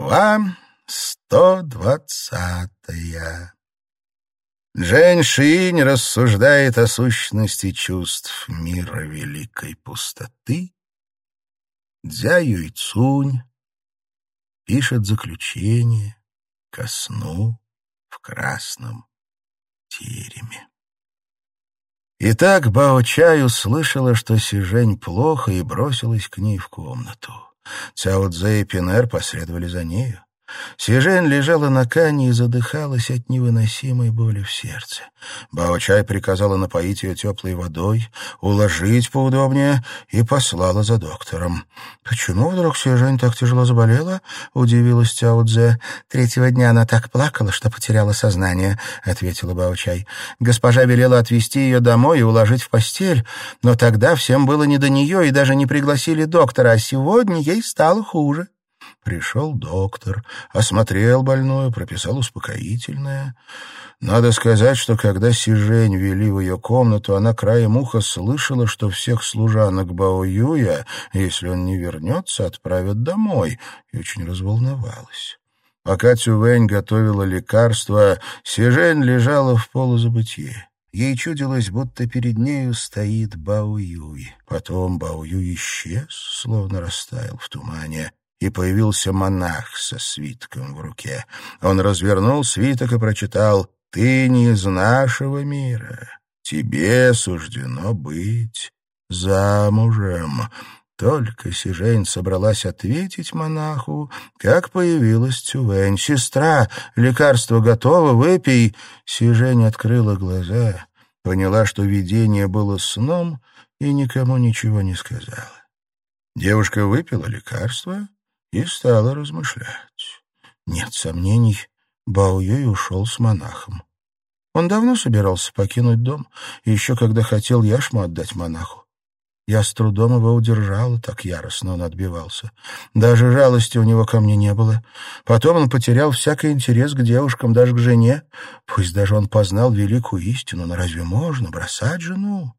Глава сто двадцатая Джень Шинь рассуждает о сущности чувств мира великой пустоты. Дзя Юйцунь пишет заключение ко сну в красном тереме. Итак, Бао Чай услышала, что Сижень плохо, и бросилась к ней в комнату. Цяо Цзэ и Пинер последовали за нею. Сижень лежала на кане и задыхалась от невыносимой боли в сердце. Бао-чай приказала напоить ее теплой водой, уложить поудобнее и послала за доктором. «Почему вдруг Сижень так тяжело заболела?» — удивилась Цяо Цзэ. «Третьего дня она так плакала, что потеряла сознание», — ответила Бао-чай. «Госпожа велела отвезти ее домой и уложить в постель, но тогда всем было не до нее и даже не пригласили доктора, а сегодня ей стало хуже». Пришел доктор, осмотрел больную, прописал успокоительное. Надо сказать, что когда Сижень вели в ее комнату, она краем уха слышала, что всех служанок Бао Юя, если он не вернется, отправят домой, и очень разволновалась. Пока Цювень готовила лекарство, Сижень лежала в полузабытье. Ей чудилось, будто перед нею стоит Бао Юй. Потом Бао Юй исчез, словно растаял в тумане и появился монах со свитком в руке. Он развернул свиток и прочитал «Ты не из нашего мира, тебе суждено быть замужем». Только Сижень собралась ответить монаху, как появилась Цювень. «Сестра, лекарство готово, выпей!» Сижень открыла глаза, поняла, что видение было сном, и никому ничего не сказала. Девушка выпила лекарство и стала размышлять. Нет сомнений, Бао Юй ушел с монахом. Он давно собирался покинуть дом, еще когда хотел яшму отдать монаху. Я с трудом его удержала, так яростно он отбивался. Даже жалости у него ко мне не было. Потом он потерял всякий интерес к девушкам, даже к жене. Пусть даже он познал великую истину, но разве можно бросать жену?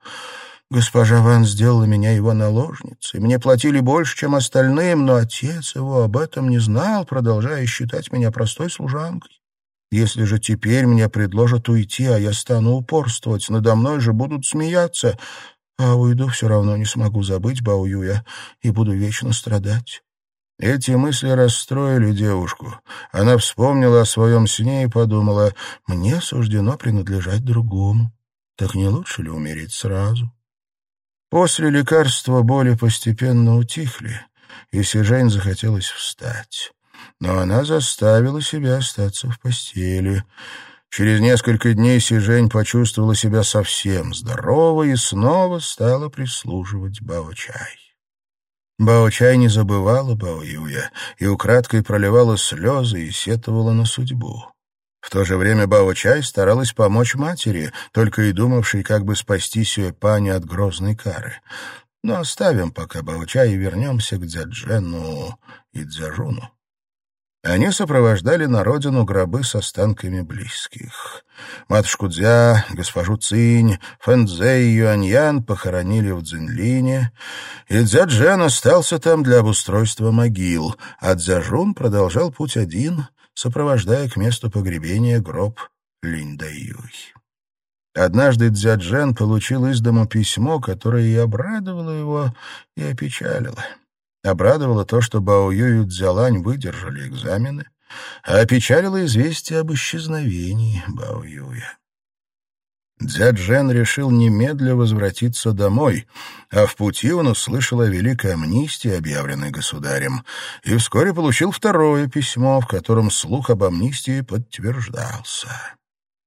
Госпожа Ван сделала меня его наложницей. Мне платили больше, чем остальным, но отец его об этом не знал, продолжая считать меня простой служанкой. Если же теперь мне предложат уйти, а я стану упорствовать, надо мной же будут смеяться, а уйду все равно не смогу забыть Баоюя и буду вечно страдать. Эти мысли расстроили девушку. Она вспомнила о своем сне и подумала, мне суждено принадлежать другому. Так не лучше ли умереть сразу? После лекарства боли постепенно утихли, и Сижень захотелось встать. Но она заставила себя остаться в постели. Через несколько дней Сижень почувствовала себя совсем здоровой и снова стала прислуживать Бао-чай. Не забывала Бао-юя и украдкой проливала слезы и сетовала на судьбу. В то же время Бао-Чай старалась помочь матери, только и думавшей, как бы спасти Сюэпани от грозной кары. Но оставим пока Бао-Чай и вернемся к Дзяджену и Дзяжуну. Они сопровождали на родину гробы с останками близких. Матушку Дзя, госпожу Цинь, Фэнзэ и Юаньян похоронили в Цзинлине, и Дзяджен остался там для обустройства могил, а Дзяжун продолжал путь один — сопровождая к месту погребения гроб Линь-Даюй. Однажды Дзяджен получил из дому письмо, которое и обрадовало его, и опечалило. Обрадовало то, что Бао Юй и Дзялань выдержали экзамены, а опечалило известие об исчезновении Бао Юя. Дзяджен решил немедля возвратиться домой, а в пути он услышал о великой амнистии, объявленной государем, и вскоре получил второе письмо, в котором слух об амнистии подтверждался.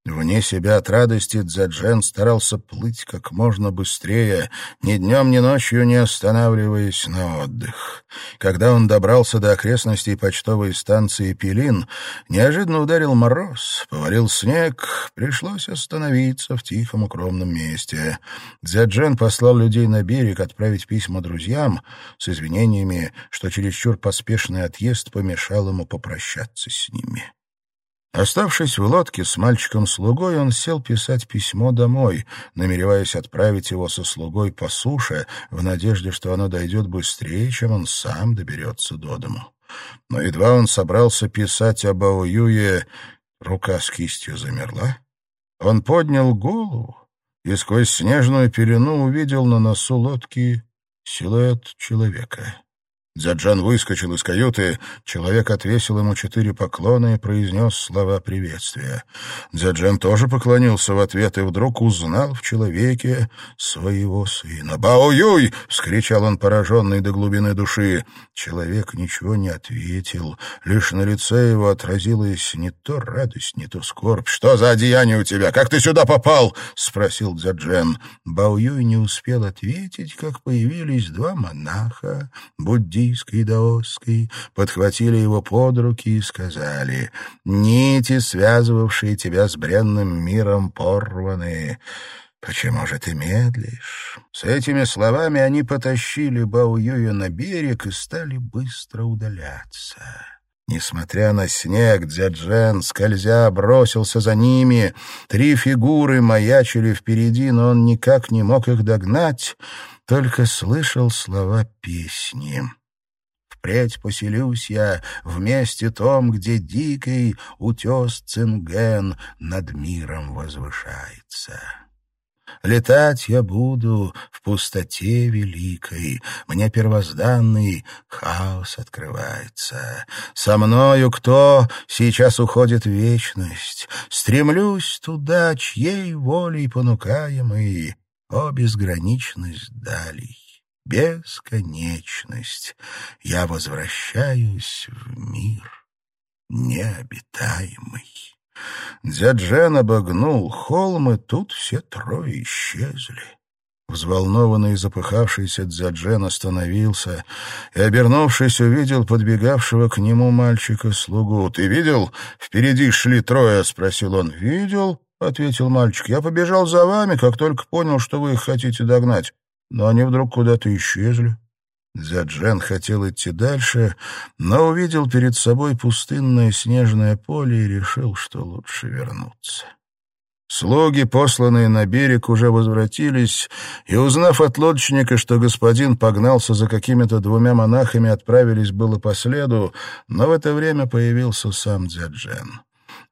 Вне себя от радости Дзаджен старался плыть как можно быстрее, ни днем, ни ночью не останавливаясь на отдых. Когда он добрался до окрестностей почтовой станции Пилин, неожиданно ударил мороз, повалил снег, пришлось остановиться в тихом укромном месте. Дзяджен послал людей на берег отправить письма друзьям с извинениями, что чересчур поспешный отъезд помешал ему попрощаться с ними. Оставшись в лодке с мальчиком-слугой, он сел писать письмо домой, намереваясь отправить его со слугой по суше, в надежде, что оно дойдет быстрее, чем он сам доберется до дому. Но едва он собрался писать об Ауюе, рука с кистью замерла. Он поднял голову и сквозь снежную пелену увидел на носу лодки силуэт человека. Дзяджан выскочил из каюты, человек отвесил ему четыре поклона и произнес слова приветствия. Дзяджан тоже поклонился в ответ и вдруг узнал в человеке своего сына. «Бао-Юй!» — вскричал он, пораженный до глубины души. Человек ничего не ответил, лишь на лице его отразилась не то радость, не то скорбь. «Что за одеяние у тебя? Как ты сюда попал?» — спросил Дзяджан. Бао-Юй не успел ответить, как появились два монаха, буддисты, буддийской и даосской, подхватили его под руки и сказали, «Нити, связывавшие тебя с бренным миром, порваны». «Почему же ты медлишь?» С этими словами они потащили Бао Юя на берег и стали быстро удаляться. Несмотря на снег, Дзяджен, скользя, бросился за ними. Три фигуры маячили впереди, но он никак не мог их догнать, только слышал слова песни. Впредь поселюсь я в месте том, где дикий утес Цинген над миром возвышается. Летать я буду в пустоте великой, Мне первозданный хаос открывается. Со мною кто сейчас уходит в вечность? Стремлюсь туда, чьей волей понукаемый, О, безграничность далей! Бесконечность. Я возвращаюсь в мир необитаемый. Дзяджен обогнул холм, и тут все трое исчезли. Взволнованный и запыхавшийся Дзяджен остановился и, обернувшись, увидел подбегавшего к нему мальчика-слугу. «Ты видел? Впереди шли трое», — спросил он. «Видел?» — ответил мальчик. «Я побежал за вами, как только понял, что вы их хотите догнать но они вдруг куда-то исчезли. Дзяджен хотел идти дальше, но увидел перед собой пустынное снежное поле и решил, что лучше вернуться. Слуги, посланные на берег, уже возвратились, и, узнав от лодочника, что господин погнался за какими-то двумя монахами, отправились было по следу, но в это время появился сам Дзяджен.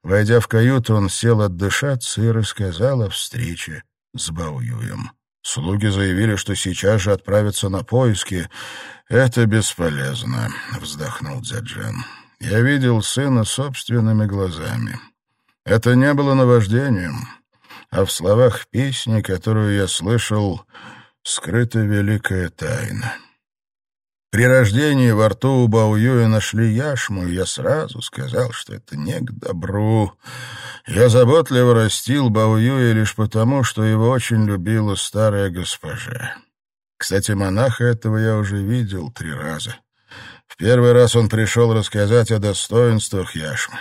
Войдя в каюту, он сел отдышаться и рассказал о встрече с Баоюем. Слуги заявили, что сейчас же отправятся на поиски. «Это бесполезно», — вздохнул Дзяджен. «Я видел сына собственными глазами. Это не было наваждением, а в словах песни, которую я слышал, скрыта великая тайна». При рождении во рту у Баоюя нашли яшму, и я сразу сказал, что это не к добру. Я заботливо растил Баоюя лишь потому, что его очень любила старая госпожа. Кстати, монаха этого я уже видел три раза. В первый раз он пришел рассказать о достоинствах яшмы.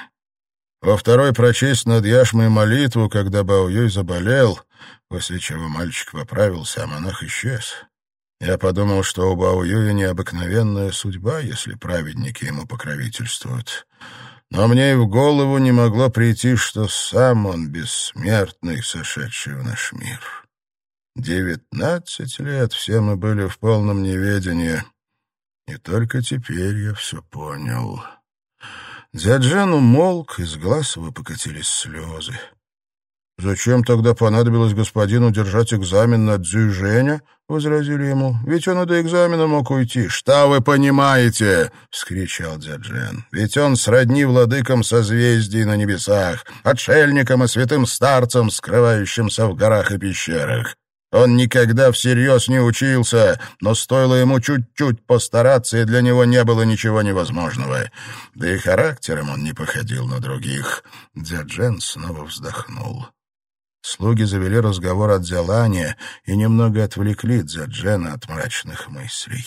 Во второй прочесть над яшмой молитву, когда Баоюй заболел, после чего мальчик поправился, а монах исчез. Я подумал, что у Баоюя необыкновенная судьба, если праведники ему покровительствуют. Но мне и в голову не могло прийти, что сам он бессмертный, сошедший в наш мир. Девятнадцать лет все мы были в полном неведении, и только теперь я все понял. Дзяджан умолк, из глаз его покатились слезы. «Зачем тогда понадобилось господину держать экзамен на Дзюженя?» — возразили ему. «Ведь он и до экзамена мог уйти». «Что вы понимаете?» — вскричал Дзяджен. «Ведь он сродни владыкам созвездий на небесах, отшельникам и святым старцам, скрывающимся в горах и пещерах. Он никогда всерьез не учился, но стоило ему чуть-чуть постараться, и для него не было ничего невозможного. Да и характером он не походил на других». Дзяджен снова вздохнул. Слуги завели разговор о Дзялане и немного отвлекли Дзяджена от мрачных мыслей.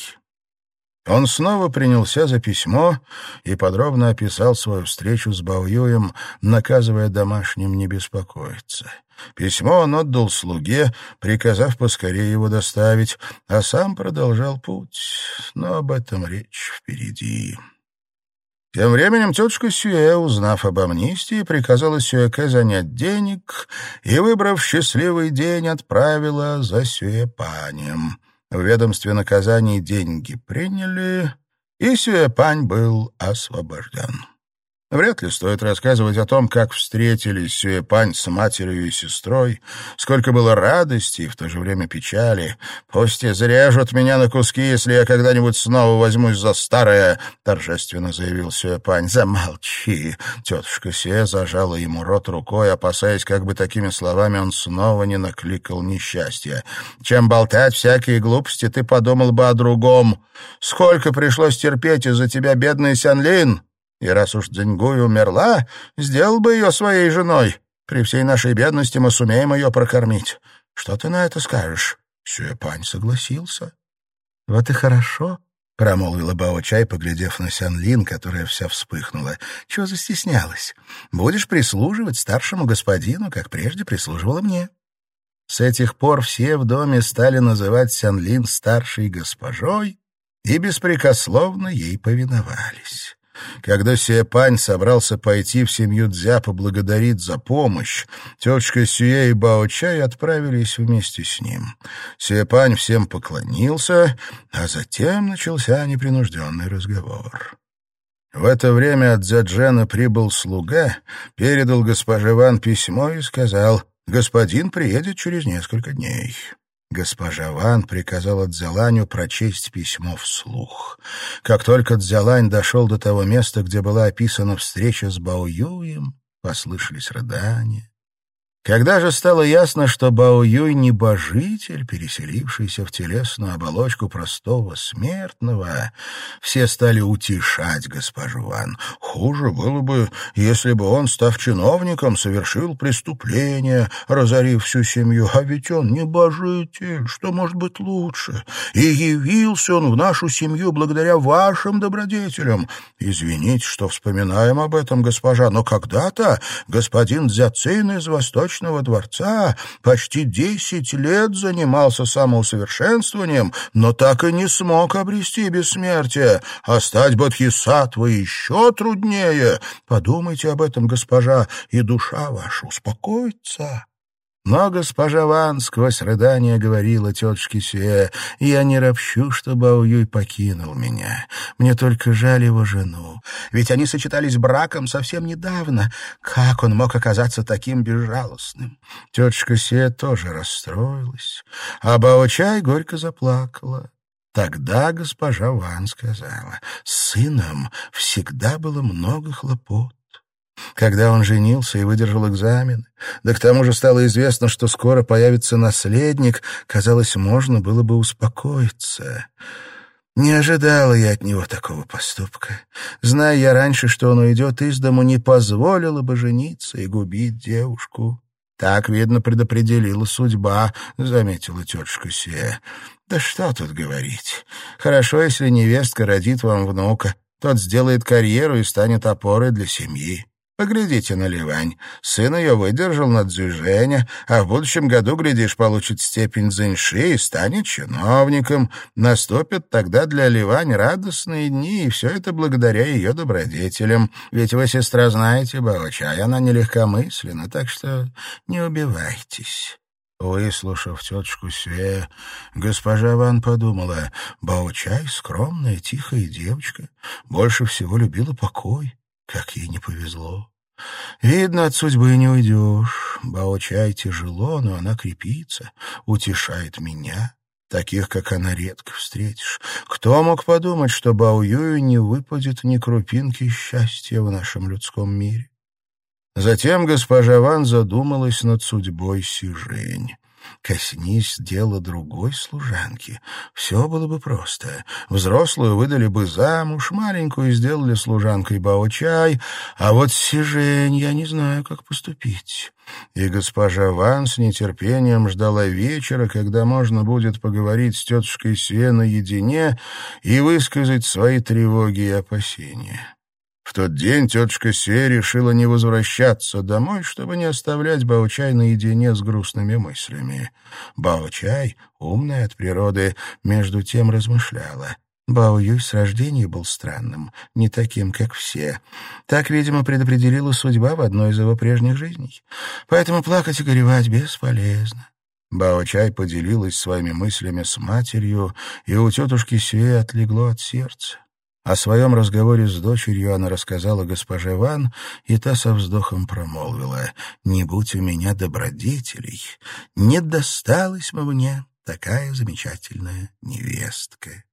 Он снова принялся за письмо и подробно описал свою встречу с Баоюем, наказывая домашним не беспокоиться. Письмо он отдал слуге, приказав поскорее его доставить, а сам продолжал путь, но об этом речь впереди. Тем временем тетушка Сюэ, узнав об амнистии, приказала Сюэке занять денег и, выбрав счастливый день, отправила за Сюэпанем. В ведомстве наказаний деньги приняли, и Сюэпань был освобожден. Вряд ли стоит рассказывать о том, как встретились Сюэпань с матерью и сестрой, сколько было радости и в то же время печали. «Пусть и зарежут меня на куски, если я когда-нибудь снова возьмусь за старое», — торжественно заявил Сюэпань. «Замолчи!» Тетушка Се зажала ему рот рукой, опасаясь, как бы такими словами он снова не накликал несчастья. «Чем болтать всякие глупости, ты подумал бы о другом. Сколько пришлось терпеть из-за тебя, бедный Сянлин!» И раз уж Дзиньгуй умерла, сделал бы ее своей женой. При всей нашей бедности мы сумеем ее прокормить. Что ты на это скажешь?» Сюэпань согласился. «Вот и хорошо», — промолвила Бао-Чай, поглядев на Сян-Лин, которая вся вспыхнула. «Чего застеснялась? Будешь прислуживать старшему господину, как прежде прислуживала мне». С этих пор все в доме стали называть Сян-Лин старшей госпожой и беспрекословно ей повиновались. Когда Сиэпань собрался пойти в семью Дзя поблагодарить за помощь, тетушка Сюэ и Бао-Чай отправились вместе с ним. Сиэпань всем поклонился, а затем начался непринужденный разговор. В это время от Дзяджена прибыл слуга, передал госпоже Ван письмо и сказал, «Господин приедет через несколько дней». Госпожа Ван приказала Дзяланю прочесть письмо вслух. Как только Дзялань дошел до того места, где была описана встреча с Баоюем, послышались рыдания. Когда же стало ясно, что Бао Юй — небожитель, переселившийся в телесную оболочку простого смертного, все стали утешать госпожу Ван. Хуже было бы, если бы он, став чиновником, совершил преступление, разорив всю семью. А ведь он небожитель, что может быть лучше? И явился он в нашу семью благодаря вашим добродетелям. Извините, что вспоминаем об этом, госпожа, но когда-то господин Дзяцин из Восточной Восточного дворца почти десять лет занимался самоусовершенствованием, но так и не смог обрести бессмертие, а стать бодхисаттвой еще труднее. Подумайте об этом, госпожа, и душа ваша успокоится. Но госпожа Ван сквозь рыдания говорила тетушке Сюэ, «Я не ропщу, что Бао Юй покинул меня. Мне только жаль его жену. Ведь они сочетались браком совсем недавно. Как он мог оказаться таким безжалостным?» Тетушка Сюэ тоже расстроилась, а Бао Чай горько заплакала. Тогда госпожа Ван сказала, «С сыном всегда было много хлопот. Когда он женился и выдержал экзамен, да к тому же стало известно, что скоро появится наследник, казалось, можно было бы успокоиться. Не ожидала я от него такого поступка. Зная я раньше, что он уйдет из дому, не позволила бы жениться и губить девушку. Так, видно, предопределила судьба, — заметила тетушка Сея. Да что тут говорить. Хорошо, если невестка родит вам внука. Тот сделает карьеру и станет опорой для семьи. Поглядите на Ливань. Сын ее выдержал на Цзюжэня, а в будущем году, глядишь, получит степень Зэньши и станет чиновником. Наступят тогда для Ливань радостные дни, и все это благодаря ее добродетелям. Ведь вы, сестра, знаете Баочай, она нелегкомысленна, так что не убивайтесь». Выслушав тетушку Све, госпожа Ван подумала, Баочай — скромная, тихая девочка, больше всего любила покой. Как ей не повезло. Видно, от судьбы не уйдешь. Бао-чай тяжело, но она крепится, утешает меня. Таких, как она, редко встретишь. Кто мог подумать, что Бао-юю не выпадет ни крупинки счастья в нашем людском мире? Затем госпожа Ван задумалась над судьбой Сижень. Коснись дела другой служанки. Все было бы просто. Взрослую выдали бы замуж, маленькую сделали служанкой Бао-чай, а вот Сижень я не знаю, как поступить. И госпожа Ван с нетерпением ждала вечера, когда можно будет поговорить с тетушкой Сюэ наедине и высказать свои тревоги и опасения. В тот день тетушка Се решила не возвращаться домой, чтобы не оставлять Баучай наедине с грустными мыслями. Баучай, умная от природы, между тем размышляла. Бао Юй с рождения был странным, не таким, как все. Так, видимо, предопределила судьба в одной из его прежних жизней. Поэтому плакать и горевать бесполезно. Бао Чай поделилась своими мыслями с матерью, и у тетушки Сюэ отлегло от сердца. О своем разговоре с дочерью она рассказала госпоже Ван, и та со вздохом промолвила, «Не будь у меня добродетелей, не досталась бы мне такая замечательная невестка».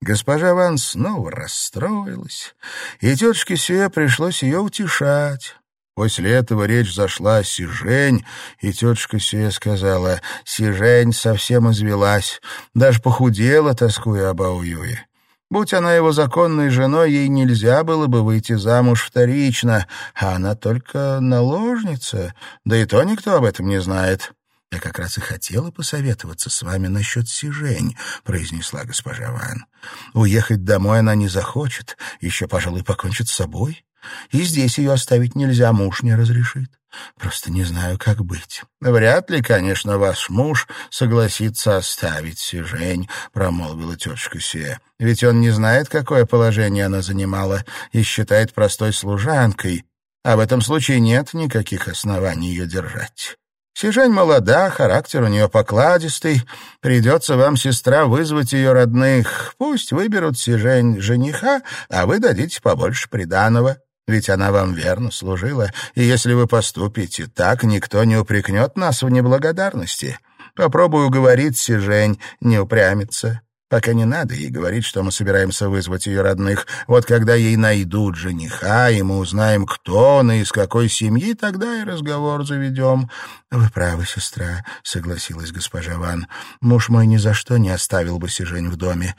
Госпожа Ван снова расстроилась, и тетушке Сюэ пришлось ее утешать. После этого речь зашла о Сижень, и тетушка Сюэ сказала, «Сижень совсем извелась, даже похудела, тоскуя об Ауюе. Будь она его законной женой, ей нельзя было бы выйти замуж вторично, а она только наложница, да и то никто об этом не знает. «Я как раз и хотела посоветоваться с вами насчет Сижень», — произнесла госпожа Ван. «Уехать домой она не захочет, еще, пожалуй, покончит с собой. И здесь ее оставить нельзя, муж не разрешит. Просто не знаю, как быть». «Вряд ли, конечно, ваш муж согласится оставить Сижень», — промолвила тетушка Сия. «Ведь он не знает, какое положение она занимала, и считает простой служанкой, а в этом случае нет никаких оснований ее держать». Сижень молода, характер у нее покладистый. Придется вам, сестра, вызвать ее родных. Пусть выберут Сижень жениха, а вы дадите побольше приданого. Ведь она вам верно служила, и если вы поступите так, никто не упрекнет нас в неблагодарности. Попробую говорить Сижень, не упрямиться. Пока не надо ей говорить, что мы собираемся вызвать ее родных. Вот когда ей найдут жениха, и мы узнаем, кто он и из какой семьи, тогда и разговор заведем. — Вы правы, сестра, — согласилась госпожа Ван. — Муж мой ни за что не оставил бы Сижень в доме.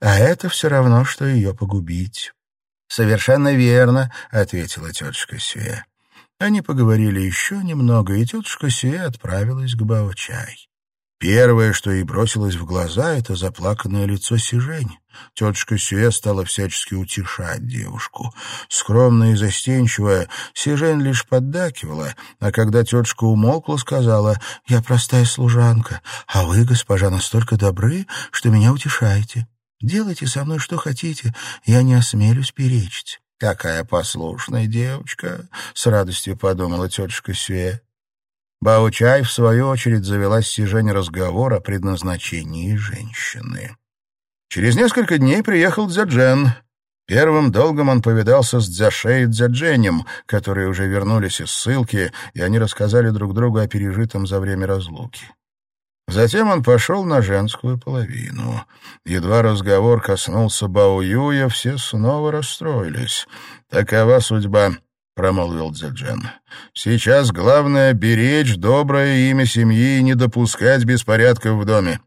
А это все равно, что ее погубить. — Совершенно верно, — ответила тетушка Сюэ. Они поговорили еще немного, и тетушка Сюэ отправилась к Бао-чай. Первое, что ей бросилось в глаза, — это заплаканное лицо Сижень. Тетушка Сюэ стала всячески утешать девушку. Скромная и застенчивая, Сижень лишь поддакивала, а когда тетушка умолкла, сказала, «Я простая служанка, а вы, госпожа, настолько добры, что меня утешаете. Делайте со мной что хотите, я не осмелюсь перечить». «Какая послушная девочка!» — с радостью подумала тетушка Сюэ. Баучай, в свою очередь, завела с Сижень разговор о предназначении женщины. Через несколько дней приехал Дзяджен. Первым долгом он повидался с Дзяшей и Дзядженем, которые уже вернулись из ссылки, и они рассказали друг другу о пережитом за время разлуки. Затем он пошел на женскую половину. Едва разговор коснулся Бао Юя, все снова расстроились. Такова судьба — промолвил Дзяджен. «Сейчас главное — беречь доброе имя семьи и не допускать беспорядков в доме.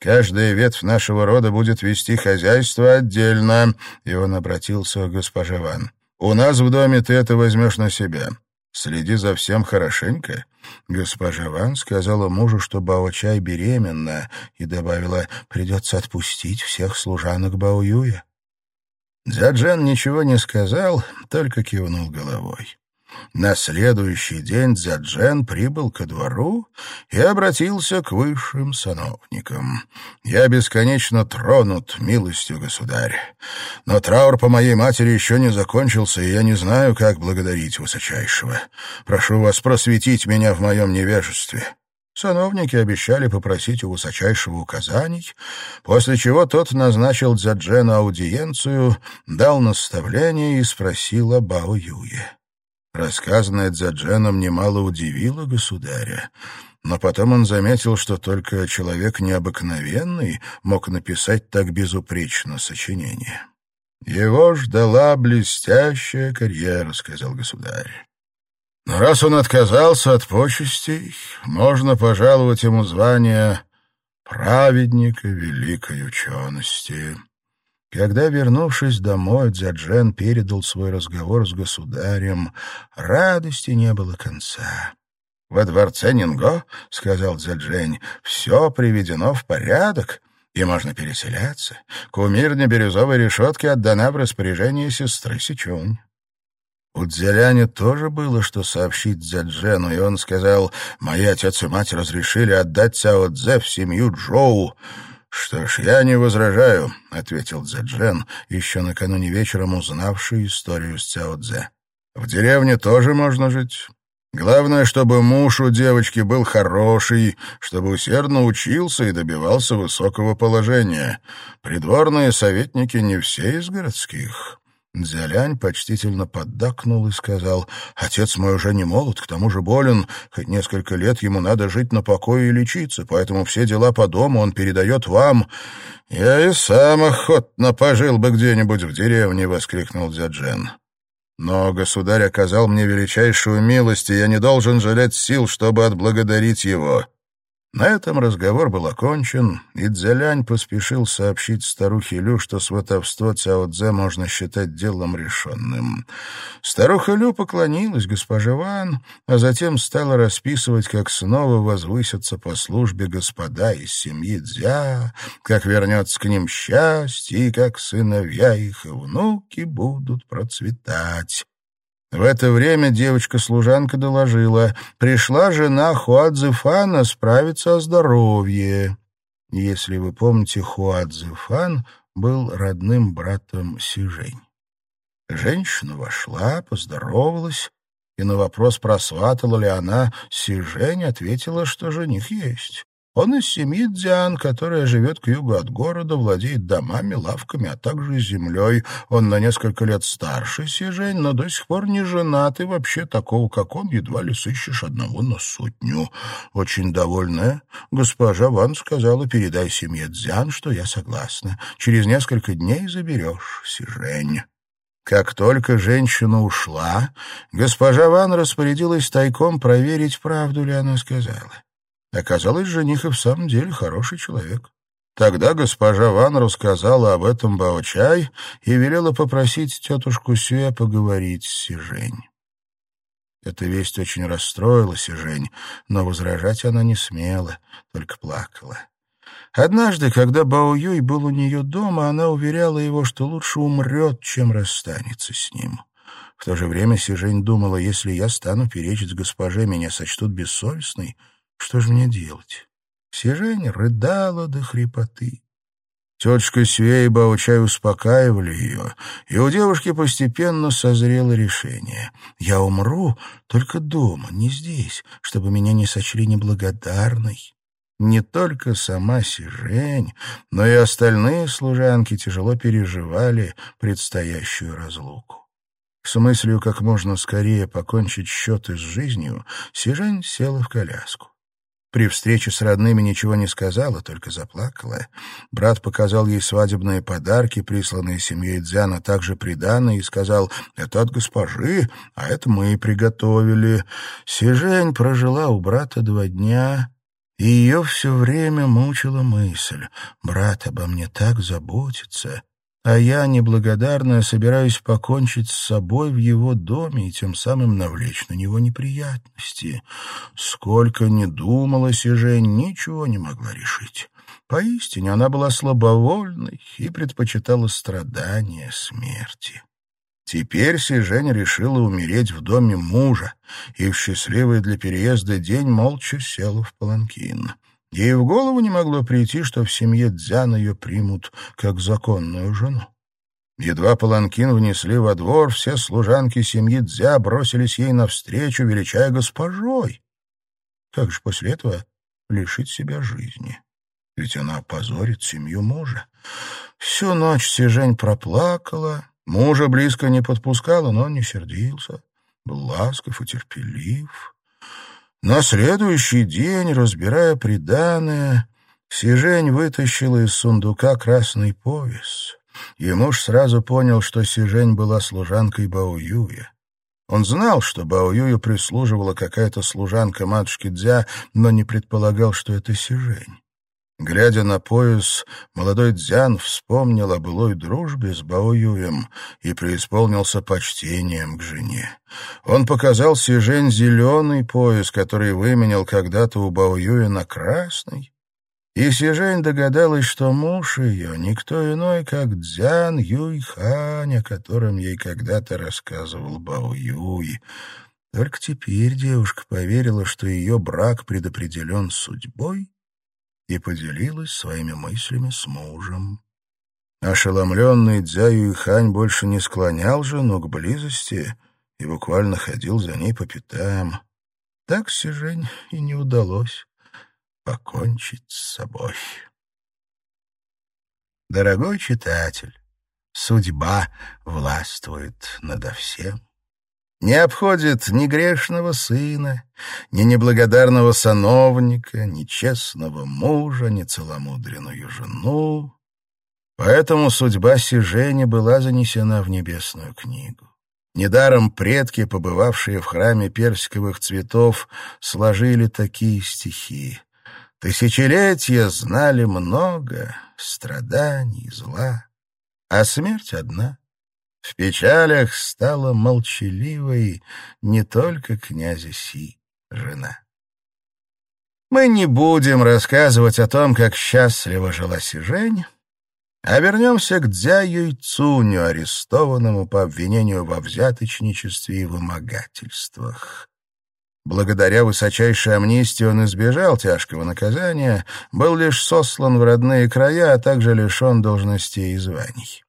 Каждая ветвь нашего рода будет вести хозяйство отдельно». И он обратился к госпоже Ван. «У нас в доме ты это возьмешь на себя. Следи за всем хорошенько». Госпожа Ван сказала мужу, что Бао-Чай беременна, и добавила, «Придется отпустить всех служанок Бао-Юя». Дзяджен ничего не сказал, только кивнул головой. На следующий день Дзяджен прибыл ко двору и обратился к высшим сановникам. «Я бесконечно тронут милостью, государь. Но траур по моей матери еще не закончился, и я не знаю, как благодарить высочайшего. Прошу вас просветить меня в моем невежестве». Сановники обещали попросить у высочайшего указаний, после чего тот назначил Дзяджену аудиенцию, дал наставление и спросил о Бао Юе. Рассказанное Дзядженом немало удивило государя, но потом он заметил, что только человек необыкновенный мог написать так безупречно сочинение. «Его ждала блестящая карьера», — сказал государь. Но раз он отказался от почестей, можно пожаловать ему звание праведника великой учености. Когда, вернувшись домой, Дзяджен передал свой разговор с государем, радости не было конца. «Во дворце Нинго, — сказал Дзяджень, — все приведено в порядок, и можно переселяться. Кумирня бирюзовой решетки отдана в распоряжение сестры Сичунь. У Дзяляне тоже было что сообщить Дзяджену, и он сказал, «Мои отец и мать разрешили отдать Цяо Цзэ в семью Джоу». «Что ж, я не возражаю», — ответил Дзяджен, еще накануне вечером узнавший историю с Цяо Цзэ. «В деревне тоже можно жить. Главное, чтобы муж у девочки был хороший, чтобы усердно учился и добивался высокого положения. Придворные советники не все из городских. Дзялянь почтительно поддакнул и сказал, «Отец мой уже не молод, к тому же болен, хоть несколько лет ему надо жить на покое и лечиться, поэтому все дела по дому он передает вам». «Я и сам охотно пожил бы где-нибудь в деревне», — воскликнул Дзяджен. Но государь оказал мне величайшую милость, и я не должен жалеть сил, чтобы отблагодарить его. На этом разговор был окончен, и Дзялянь поспешил сообщить старухе Лю, что сватовство Цяо Цзэ можно считать делом решенным. Старуха Лю поклонилась госпоже Ван, а затем стала расписывать, как снова возвысятся по службе господа из семьи Дзя, как вернется к ним счастье, и как сыновья их и внуки будут процветать. В это время девочка-служанка доложила, пришла жена Хуадзефана справиться о здоровье. Если вы помните, Хуадзефан был родным братом Сижень. Женщина вошла, поздоровалась, и на вопрос, просватала ли она, Сижень ответила, что жених есть. Он из семьи Дзян, которая живет к югу от города, владеет домами, лавками, а также землей. Он на несколько лет старше Сижень, но до сих пор не женат, и вообще такого, как он, едва ли сыщешь одного на сотню. Очень довольная, госпожа Ван сказала, передай семье Дзян, что я согласна. Через несколько дней заберешь Сижень. Как только женщина ушла, госпожа Ван распорядилась тайком проверить, правду ли она сказала. Оказалось, жених и в самом деле хороший человек. Тогда госпожа Ван рассказала об этом Баочай и велела попросить тетушку Сюэ поговорить с Сижень. Эта весть очень расстроила Сижень, но возражать она не смела, только плакала. Однажды, когда Бао Юй был у нее дома, она уверяла его, что лучше умрет, чем расстанется с ним. В то же время Сижень думала, если я стану перечить госпоже, меня сочтут бессовестной — что же мне делать? Сижень рыдала до хрипоты. Тетушка Сюэ и Баучай успокаивали ее, и у девушки постепенно созрело решение. «Я умру только дома, не здесь, чтобы меня не сочли неблагодарной». Не только сама Сижень, но и остальные служанки тяжело переживали предстоящую разлуку. С мыслью как можно скорее покончить счеты с жизнью, Сижень села в коляску. При встрече с родными ничего не сказала, только заплакала. Брат показал ей свадебные подарки, присланные семьей Дзяна, также приданные, и сказал, «Это от госпожи, а это мы приготовили». Сижень прожила у брата два дня, и ее все время мучила мысль, «Брат обо мне так заботится» а я, неблагодарная, собираюсь покончить с собой в его доме и тем самым навлечь на него неприятности. Сколько ни думала Сижень, ничего не могла решить. Поистине она была слабовольной и предпочитала страдания смерти. Теперь Сижень решила умереть в доме мужа, и в счастливый для переезда день молча села в паланкин. Ей в голову не могло прийти, что в семье Дзян ее примут как законную жену. Едва паланкин внесли во двор, все служанки семьи Дзя бросились ей навстречу, величая госпожой. Как же после этого лишить себя жизни? Ведь она опозорит семью мужа. Всю ночь Сижень проплакала, мужа близко не подпускала, но он не сердился, был ласков и терпелив. На следующий день, разбирая приданое, Сижень вытащила из сундука красный повес. И муж сразу понял, что Сижень была служанкой Баоюя. Он знал, что Баоюю прислуживала какая-то служанка матушки Дзя, но не предполагал, что это Сижень. Глядя на пояс, молодой Дзян вспомнил о былой дружбе с Баоюем и преисполнился почтением к жене. Он показал Сижень зеленый пояс, который выменял когда-то у Баоюя на красный, и Сижень догадалась, что муж ее никто иной, как Дзян Юйхань, о котором ей когда-то рассказывал Бао Юй. Только теперь девушка поверила, что ее брак предопределен судьбой, и поделилась своими мыслями с мужем. Ошеломленный Дзяю и больше не склонял жену к близости и буквально ходил за ней по пятам. Так Сижень и не удалось покончить с собой. Дорогой читатель, судьба властвует надо всем. Не обходит ни грешного сына, ни неблагодарного сановника, ни честного мужа, ни целомудренную жену. Поэтому судьба Сижени была занесена в небесную книгу. Недаром предки, побывавшие в храме персиковых цветов, сложили такие стихи. Тысячелетия знали много страданий, зла, а смерть одна. В печалях стала молчаливой не только князя Си, жена. Мы не будем рассказывать о том, как счастливо жила Сижень, а вернемся к Дзяю Цуню, арестованному по обвинению во взяточничестве и вымогательствах. Благодаря высочайшей амнистии он избежал тяжкого наказания, был лишь сослан в родные края, а также лишен должностей и званий.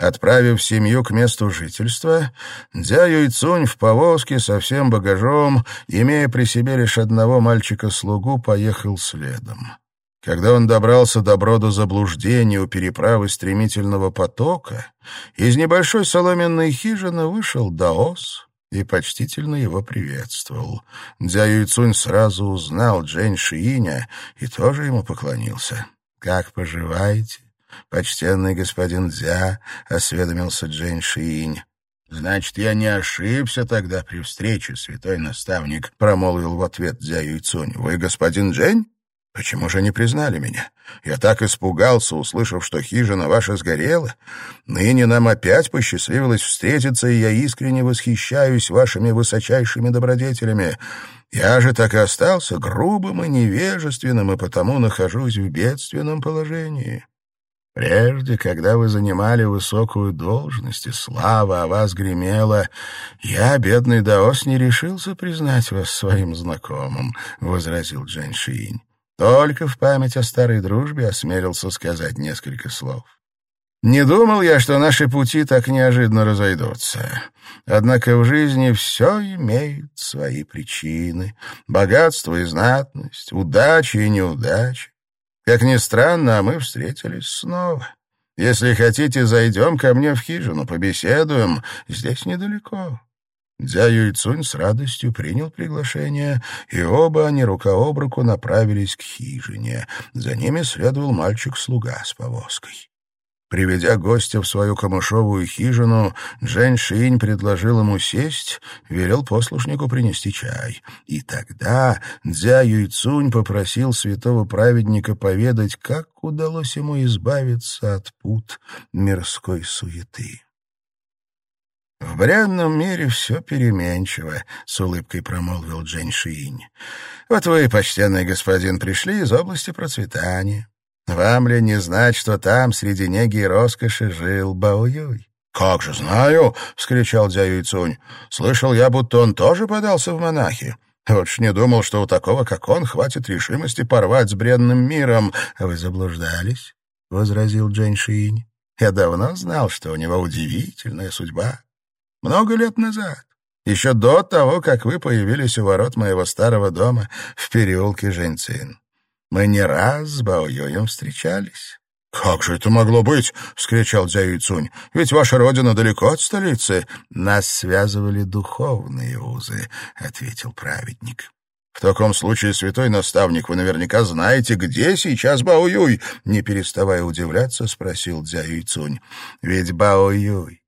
Отправив семью к месту жительства, Дзя Юйцунь в повозке со всем багажом, имея при себе лишь одного мальчика-слугу, поехал следом. Когда он добрался до брода заблуждения у переправы стремительного потока, из небольшой соломенной хижины вышел Даос и почтительно его приветствовал. Дзя Юйцунь сразу узнал Джень Шииня и тоже ему поклонился. «Как поживаете?» «Почтенный господин Дзя», — осведомился Джень Шиинь. «Значит, я не ошибся тогда при встрече, святой наставник», — промолвил в ответ Дзя Юйцунь. «Вы господин Джень?» Почему же не признали меня? Я так испугался, услышав, что хижина ваша сгорела. Ныне нам опять посчастливилось встретиться, и я искренне восхищаюсь вашими высочайшими добродетелями. Я же так и остался грубым и невежественным, и потому нахожусь в бедственном положении. Прежде, когда вы занимали высокую должность, и слава о вас гремела, я, бедный Даос, не решился признать вас своим знакомым, — возразил Джан Шиинь. Только в память о старой дружбе осмелился сказать несколько слов. Не думал я, что наши пути так неожиданно разойдутся. Однако в жизни все имеет свои причины. Богатство и знатность, удача и неудача. Как ни странно, мы встретились снова. Если хотите, зайдем ко мне в хижину, побеседуем. Здесь недалеко. Дзя Юйцунь с радостью принял приглашение, и оба они рука об руку направились к хижине. За ними следовал мальчик-слуга с повозкой. Приведя гостя в свою камышовую хижину, Джен Шинь предложил ему сесть, велел послушнику принести чай. И тогда Дзя Юйцунь попросил святого праведника поведать, как удалось ему избавиться от пут мирской суеты. «В бренном мире все переменчиво», — с улыбкой промолвил Джень Шиинь. «Вот вы, почтенный господин, пришли из области процветания. Вам ли не знать, что там, среди неги и роскоши, жил Баоюй?» «Как же знаю!» — вскричал Дзя Юйцунь. «Слышал я, будто он тоже подался в монахи. Вот ж не думал, что у такого, как он, хватит решимости порвать с бренным миром. Вы заблуждались?» — возразил Джень Шиинь. «Я давно знал, что у него удивительная судьба. Много лет назад, еще до того, как вы появились у ворот моего старого дома в переулке Женцин. Мы не раз с Бао Юем встречались. «Как же это могло быть?» — вскричал Дзя Цунь. «Ведь ваша родина далеко от столицы». «Нас связывали духовные узы», — ответил праведник. «В таком случае, святой наставник, вы наверняка знаете, где сейчас Бао Юй?» Не переставая удивляться, спросил Дзя Цунь. «Ведь Бао Юй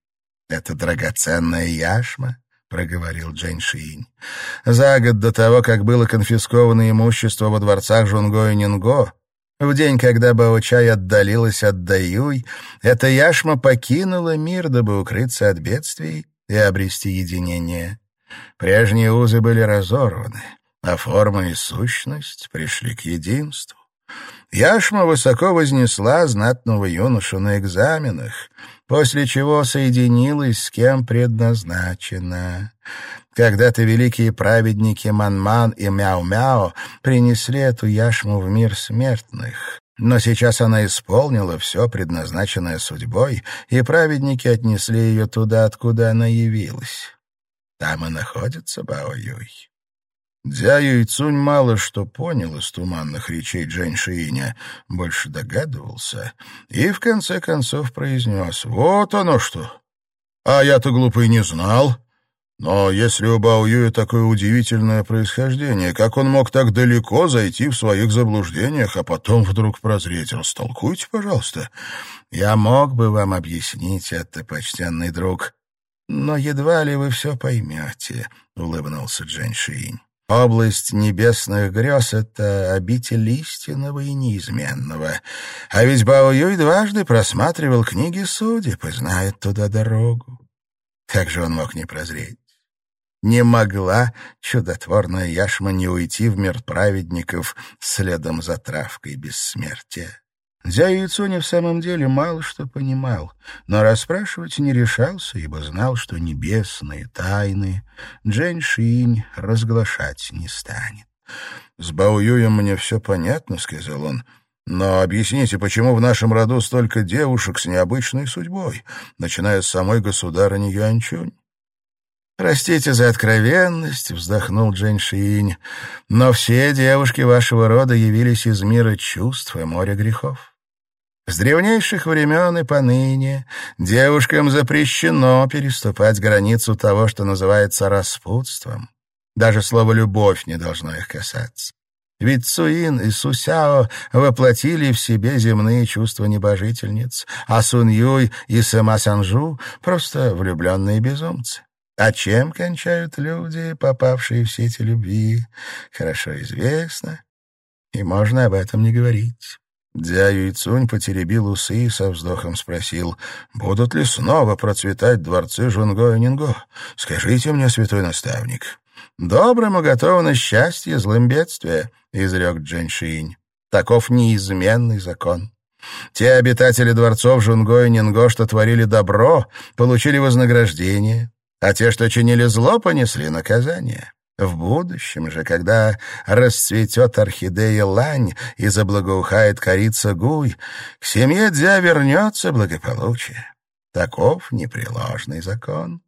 «Это драгоценная яшма», — проговорил Джейн Шиинь. «За год до того, как было конфисковано имущество во дворцах Жунго и Нинго, в день, когда Баочай отдалилась от Даюй, эта яшма покинула мир, дабы укрыться от бедствий и обрести единение. Прежние узы были разорваны, а форма и сущность пришли к единству. Яшма высоко вознесла знатного юношу на экзаменах, после чего соединилась с кем предназначена. Когда-то великие праведники Манман и Мяу-Мяу принесли эту яшму в мир смертных. Но сейчас она исполнила все, предназначенное судьбой, и праведники отнесли ее туда, откуда она явилась. Там и находится Бао-Юй. Дзя Юйцунь мало что понял из туманных речей Джэнь Шииня, больше догадывался, и в конце концов произнес «Вот оно что! А я-то глупый не знал!» Но если у Бао Юя такое удивительное происхождение, как он мог так далеко зайти в своих заблуждениях, а потом вдруг прозреть? Растолкуйте, пожалуйста. Я мог бы вам объяснить это, почтенный друг, но едва ли вы все поймете, — улыбнулся Джен Шиинь. Область небесных грез — это обитель истинного и неизменного. А ведь Бао Юй дважды просматривал книги судеб и знает туда дорогу. Как же он мог не прозреть? Не могла чудотворная яшма не уйти в мир праведников следом за травкой бессмертия. Дзя Юйцуни в самом деле мало что понимал, но расспрашивать не решался, ибо знал, что небесные тайны Джэнь Шинь разглашать не станет. «С Баоюем мне все понятно», — сказал он, — «но объясните, почему в нашем роду столько девушек с необычной судьбой, начиная с самой государыни Юанчунь?» «Простите за откровенность», — вздохнул Джен Шинь, «но все девушки вашего рода явились из мира чувств и моря грехов. С древнейших времен и поныне девушкам запрещено переступать границу того, что называется распутством. Даже слово «любовь» не должно их касаться. Ведь Цуин и Сусяо воплотили в себе земные чувства небожительниц, а Сун Юй и Сама Санжу — просто влюбленные безумцы. А чем кончают люди, попавшие в сети любви, хорошо известно, и можно об этом не говорить. Дзя Юйцунь потеребил усы и со вздохом спросил, «Будут ли снова процветать дворцы Жунго и Нинго? Скажите мне, святой наставник». «Добрым уготовано счастье злым бедствие», — изрек Джен Шинь. «Таков неизменный закон». Те обитатели дворцов Жунго и Нинго, что творили добро, получили вознаграждение, а те, что чинили зло, понесли наказание. В будущем же, когда расцветет орхидея лань и заблагоухает корица гуй, к семье Дзя вернется благополучие. Таков непреложный закон.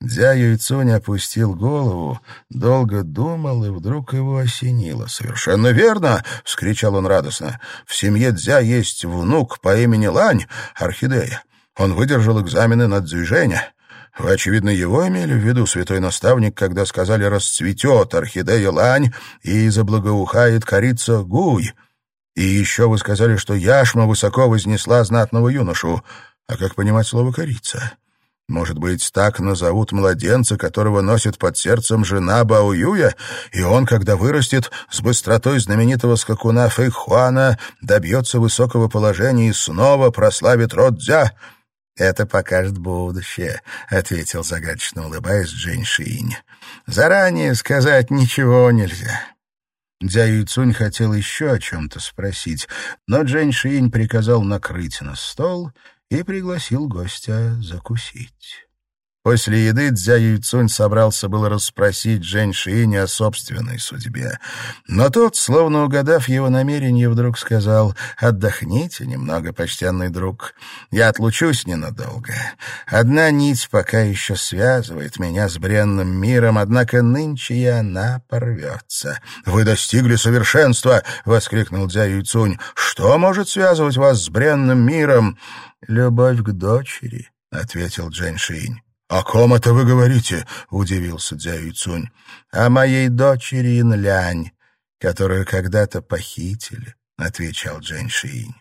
Дзя Юйцунь опустил голову, долго думал, и вдруг его осенило. «Совершенно верно!» — вскричал он радостно. «В семье Дзя есть внук по имени Лань, Орхидея. Он выдержал экзамены на движение. Вы, очевидно, его имели в виду, святой наставник, когда сказали «расцветет орхидея лань и заблагоухает корица гуй». И еще вы сказали, что яшма высоко вознесла знатного юношу. А как понимать слово «корица»? Может быть, так назовут младенца, которого носит под сердцем жена Баоюя, и он, когда вырастет, с быстротой знаменитого скакуна Фэйхуана добьется высокого положения и снова прославит род Дзя — «Это покажет будущее», — ответил загадочно улыбаясь Джейн Шиинь. «Заранее сказать ничего нельзя». Дзя Юйцунь хотел еще о чем-то спросить, но Джейн Шиинь приказал накрыть на стол и пригласил гостя закусить. После еды Дзя Юйцунь собрался было расспросить Джэнь Шииня о собственной судьбе. Но тот, словно угадав его намерение, вдруг сказал, «Отдохните немного, почтенный друг. Я отлучусь ненадолго. Одна нить пока еще связывает меня с бренным миром, однако нынче и она порвется». «Вы достигли совершенства!» — воскликнул Дзя Юйцунь. «Что может связывать вас с бренным миром?» «Любовь к дочери», — ответил Джэнь Шиинь. «О ком это вы говорите?» — удивился Дзя Юйцунь. «О моей дочери Инлянь, которую когда-то похитили», — отвечал Джэнь Шиинь.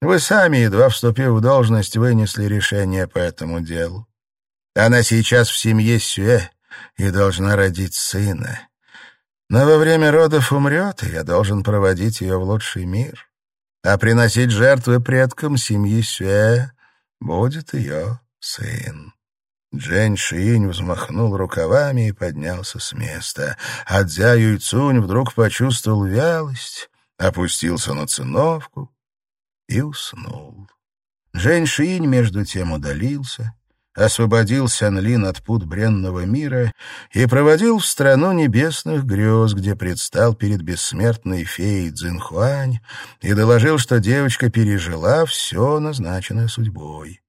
«Вы сами, едва вступив в должность, вынесли решение по этому делу. Она сейчас в семье Сюэ и должна родить сына. Но во время родов умрет, и я должен проводить ее в лучший мир. А приносить жертвы предкам семьи Сюэ будет ее сын». Джень Шиинь взмахнул рукавами и поднялся с места. А Дзя Юйцунь вдруг почувствовал вялость, опустился на циновку и уснул. Джень Шиинь между тем удалился, освободил Сянлин от пут бренного мира и проводил в страну небесных грез, где предстал перед бессмертной феей Цзинхуань и доложил, что девочка пережила все назначенное судьбой.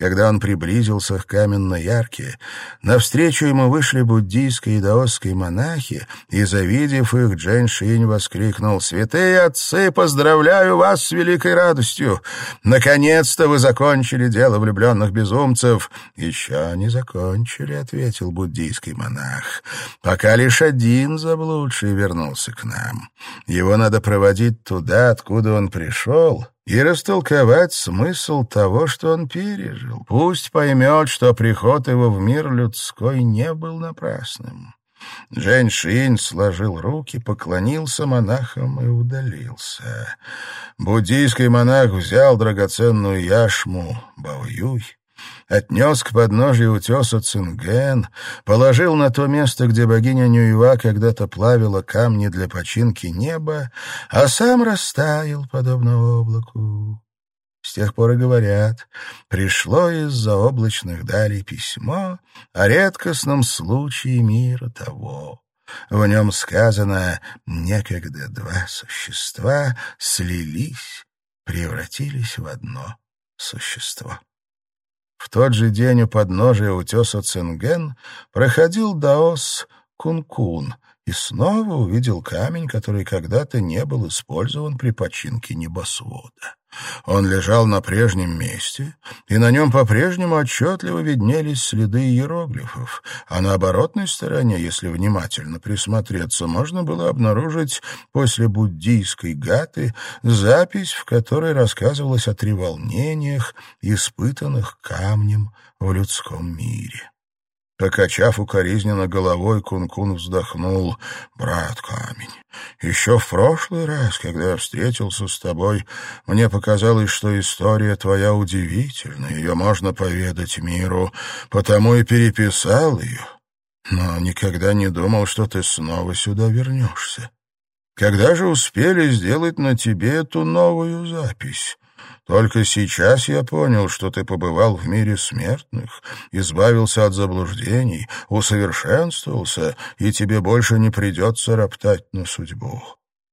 Когда он приблизился к каменной ярке, навстречу ему вышли буддийские и даосские монахи, и, завидев их, Джейн Шинь воскликнул «Святые отцы, поздравляю вас с великой радостью! Наконец-то вы закончили дело влюбленных безумцев!» «Еще не закончили», — ответил буддийский монах. «Пока лишь один заблудший вернулся к нам. Его надо проводить туда, откуда он пришел» и растолковать смысл того, что он пережил. Пусть поймет, что приход его в мир людской не был напрасным. Джен Шинь сложил руки, поклонился монахам и удалился. Буддийский монах взял драгоценную яшму Баоюй, отнес к подножию утеса Цинген, положил на то место, где богиня Нюева когда-то плавила камни для починки неба, а сам растаял, подобно облаку. С тех пор и говорят, пришло из-за облачных далей письмо о редкостном случае мира того. В нем сказано «некогда два существа слились, превратились в одно существо». В тот же день у подножия утеса Цинген проходил даос Кункун и снова увидел камень, который когда-то не был использован при починке небосвода. Он лежал на прежнем месте, и на нем по-прежнему отчетливо виднелись следы иероглифов, а на оборотной стороне, если внимательно присмотреться, можно было обнаружить после буддийской гаты запись, в которой рассказывалось о треволнениях, испытанных камнем в людском мире. Покачав укоризненно головой, Кун-Кун вздохнул. «Брат Камень, еще в прошлый раз, когда я встретился с тобой, мне показалось, что история твоя удивительна, ее можно поведать миру, потому и переписал ее. Но никогда не думал, что ты снова сюда вернешься. Когда же успели сделать на тебе эту новую запись?» Только сейчас я понял, что ты побывал в мире смертных, избавился от заблуждений, усовершенствовался, и тебе больше не придется роптать на судьбу.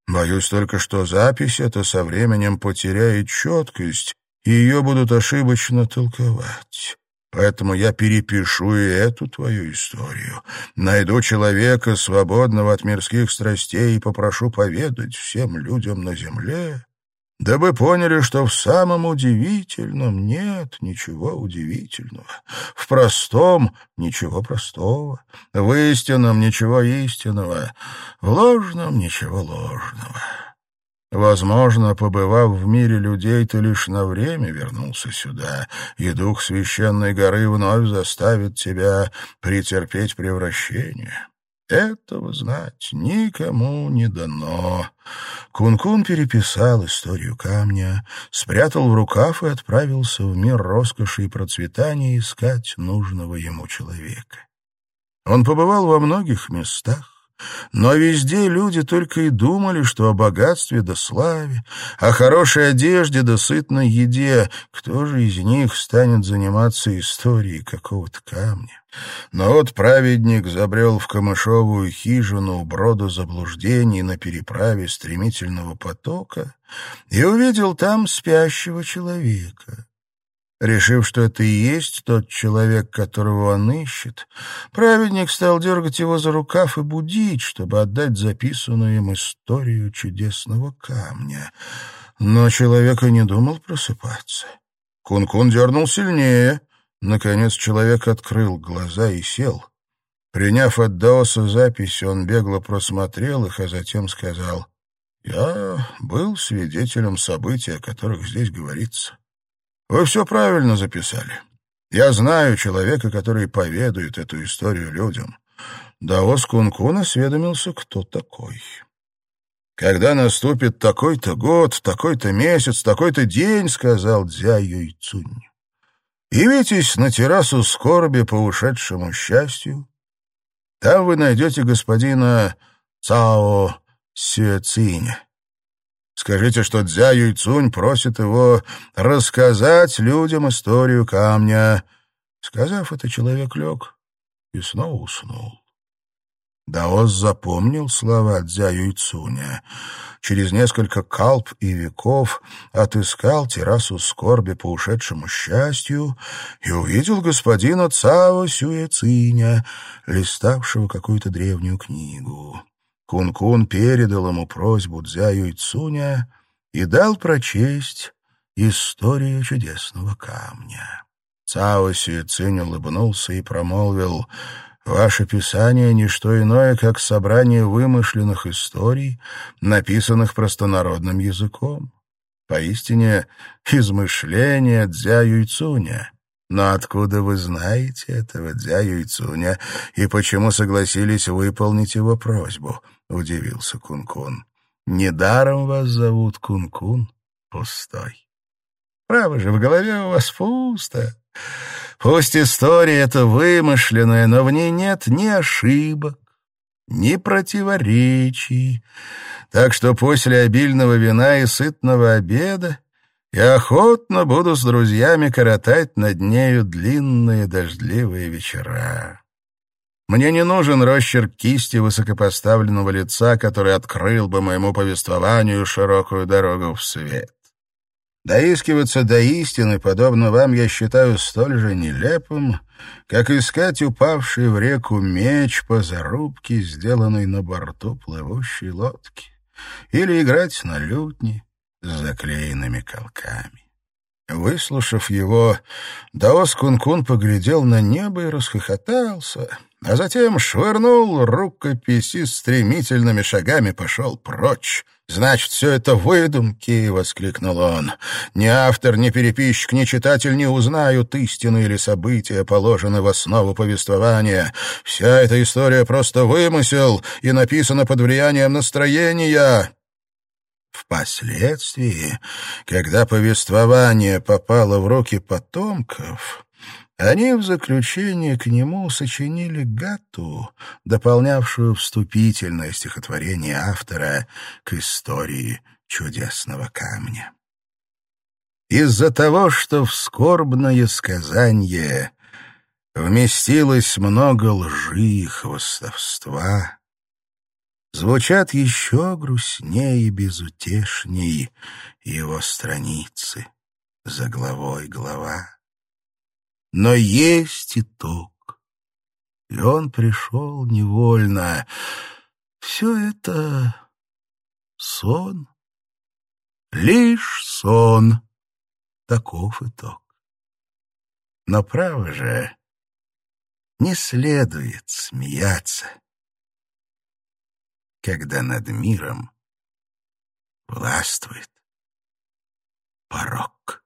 Боюсь только, что запись эта со временем потеряет четкость, и ее будут ошибочно толковать. Поэтому я перепишу и эту твою историю. Найду человека, свободного от мирских страстей, и попрошу поведать всем людям на земле, дабы поняли, что в самом удивительном нет ничего удивительного, в простом ничего простого, в истинном ничего истинного, в ложном ничего ложного. Возможно, побывав в мире людей, ты лишь на время вернулся сюда, и дух священной горы вновь заставит тебя претерпеть превращение. Этого знать никому не дано. Кун-Кун переписал историю камня, спрятал в рукав и отправился в мир роскоши и процветания искать нужного ему человека. Он побывал во многих местах, но везде люди только и думали, что о богатстве да славе, о хорошей одежде да сытной еде. Кто же из них станет заниматься историей какого-то камня? Но вот праведник забрел в камышовую хижину у брода заблуждений на переправе стремительного потока и увидел там спящего человека. Решив, что это и есть тот человек, которого он ищет, праведник стал дергать его за рукав и будить, чтобы отдать записанную им историю чудесного камня. Но человек и не думал просыпаться. Кун-кун дернул сильнее. Наконец человек открыл глаза и сел. Приняв от Даоса запись, он бегло просмотрел их, а затем сказал, «Я был свидетелем событий, о которых здесь говорится». Вы все правильно записали. Я знаю человека, который поведает эту историю людям. Даос Кункун осведомился, кто такой. «Когда наступит такой-то год, такой-то месяц, такой-то день», — сказал Дзя Юйцунь, — «явитесь на террасу скорби по ушедшему счастью. Там вы найдете господина Цао Сюэциня. Скажите, что Дзя Юйцунь просит его рассказать людям историю камня. Сказав это, человек лег и снова уснул. Даос запомнил слова Дзя Юйцуня. Через несколько калп и веков отыскал террасу скорби по ушедшему счастью и увидел господина Цао Сюэциня, листавшего какую-то древнюю книгу. Кун-Кун передал ему просьбу Дзя Юйцуня и дал прочесть историю чудесного камня. Цао Сюэцинь улыбнулся и промолвил — Ваше писание — не что иное, как собрание вымышленных историй, написанных простонародным языком. Поистине, измышление Дзя Юйцуня. Но откуда вы знаете этого Дзя Юйцуня и почему согласились выполнить его просьбу? — удивился Кун-Кун. — Недаром вас зовут Кун-Кун пустой. Право же, в голове у вас пусто. Пусть история эта вымышленная, но в ней нет ни ошибок, ни противоречий. Так что после обильного вина и сытного обеда я охотно буду с друзьями коротать над нею длинные дождливые вечера. Мне не нужен росчерк кисти высокопоставленного лица, который открыл бы моему повествованию широкую дорогу в свет. Доискиваться до истины, подобно вам, я считаю столь же нелепым, как искать упавший в реку меч по зарубке, сделанной на борту плывущей лодки, или играть на лютне с заклеенными колками. Выслушав его, Даос Кун-Кун поглядел на небо и расхохотался, а затем швырнул рукопись и стремительными шагами пошел прочь, «Значит, все это выдумки!» — воскликнул он. «Ни автор, ни переписчик, ни читатель не узнают истины или события, положенные в основу повествования. Вся эта история просто вымысел и написана под влиянием настроения». Впоследствии, когда повествование попало в руки потомков, они в заключение к нему сочинили гату, дополнявшую вступительное стихотворение автора к истории чудесного камня. Из-за того, что в скорбное сказание вместилось много лжи и хвостовства, звучат еще грустнее и безутешней его страницы за главой глава. Но есть итог. И он пришел невольно. Все это сон. Лишь сон. Таков итог. Но право же, не следует смеяться, когда над миром властвует порок.